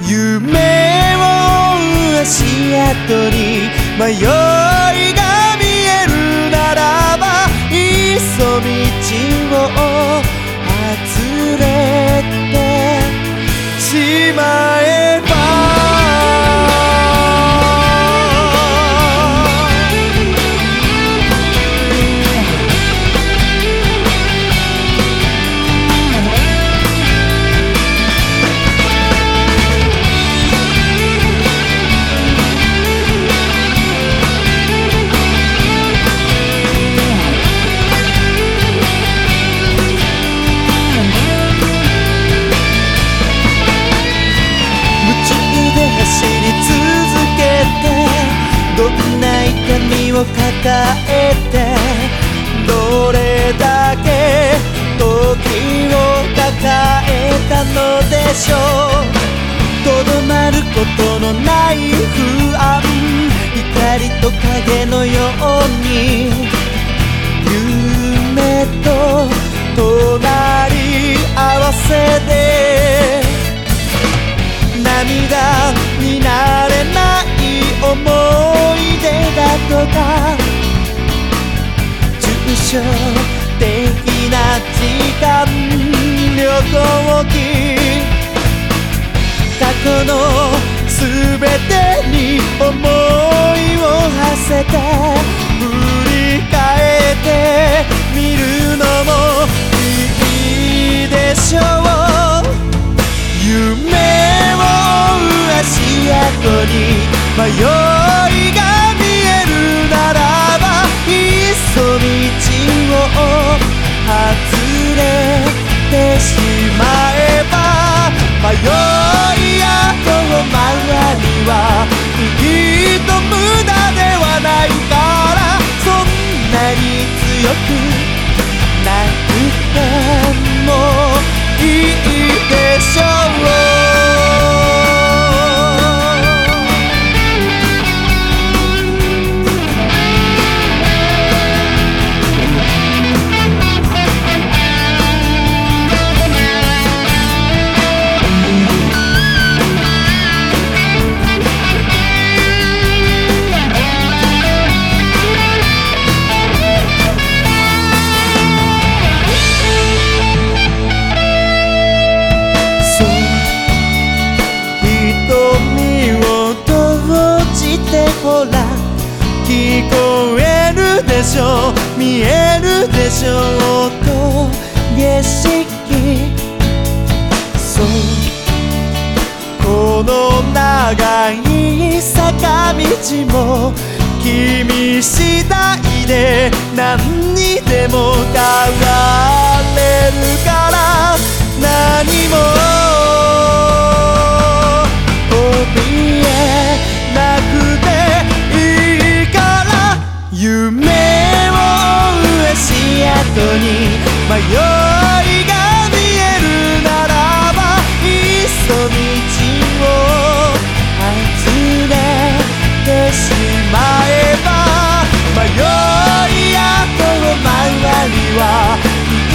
夢を追う足跡に迷うしょうとどまることのない不安。光と影のように夢と隣り合わせで涙になれない思い出だとか抽象的な時間旅行記過去の全てに思いを馳せて振り返ってみるのもいいでしょう。夢を追う。足跡に迷う。見えるでしょうと景色。そう。この長い坂道も君次第で何にでも変わる。道を外れてしまえば迷い跡を周りはき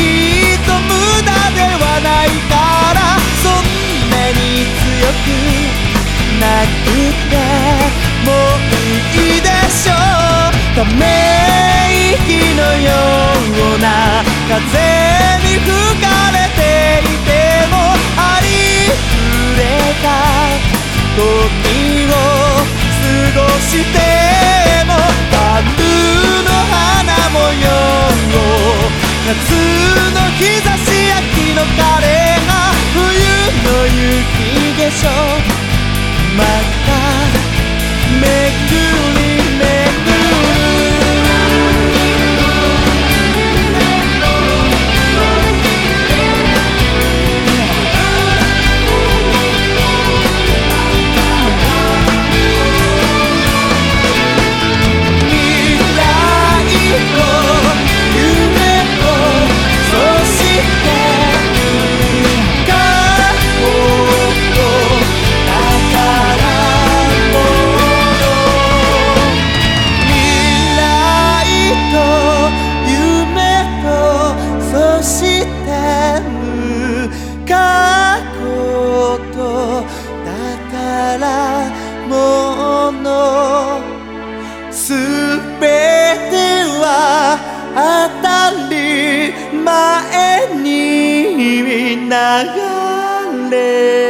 っと無駄ではないからそんなに強くなくてもいいでしょうため息のような風に吹かれていてもれた時を過ごしてもバルの花模様夏の日差宝物すべては当たり前に流れ